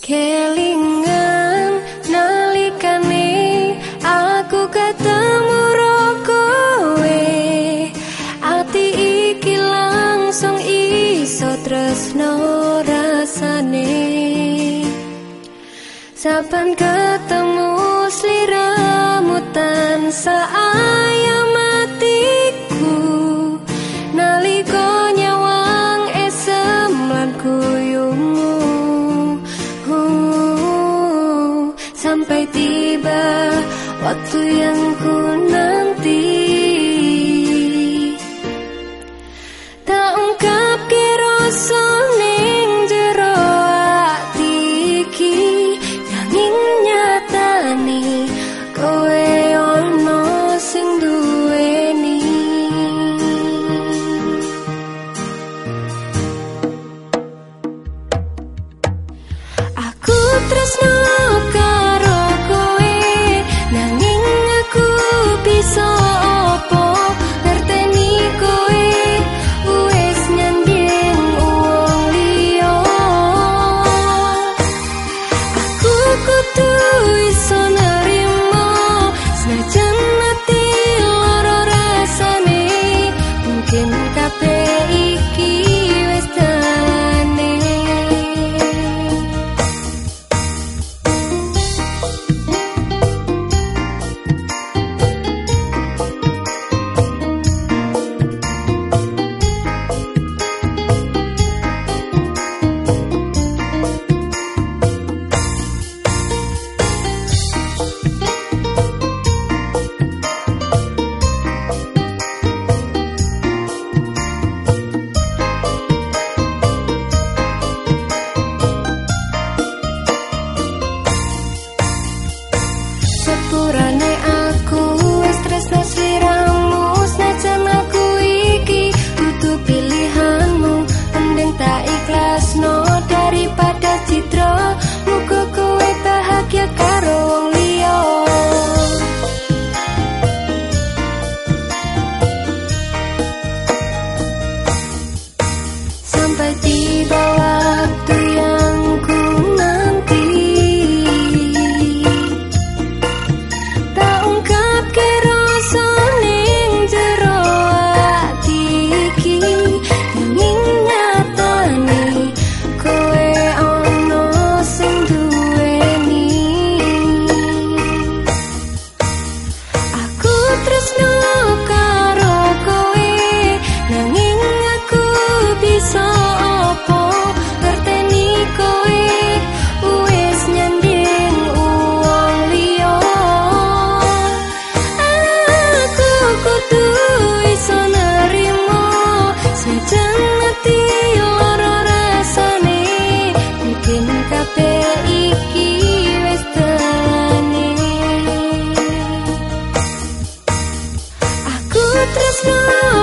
Kelingan nalikane aku ketemu kowe. Ati iki langsung iso tresno rasane. Saben ketemu sliramu tansah Waktu yang ku nanti. Tak ungkap kira soning jero ati yang Nanging nyatani kowe ono sing dueni Aku tresno 두 tras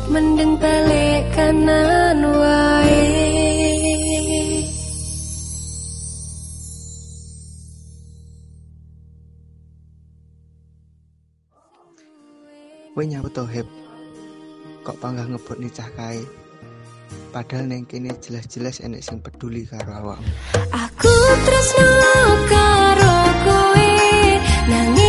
sok mendeng pelek kanan wae Kowe nyawet to heb. Kok panggah ngebut nicah kae. Padahal neng kene jelas-jelas enek sing peduli karo awakmu. Aku tresno karo kowe nangis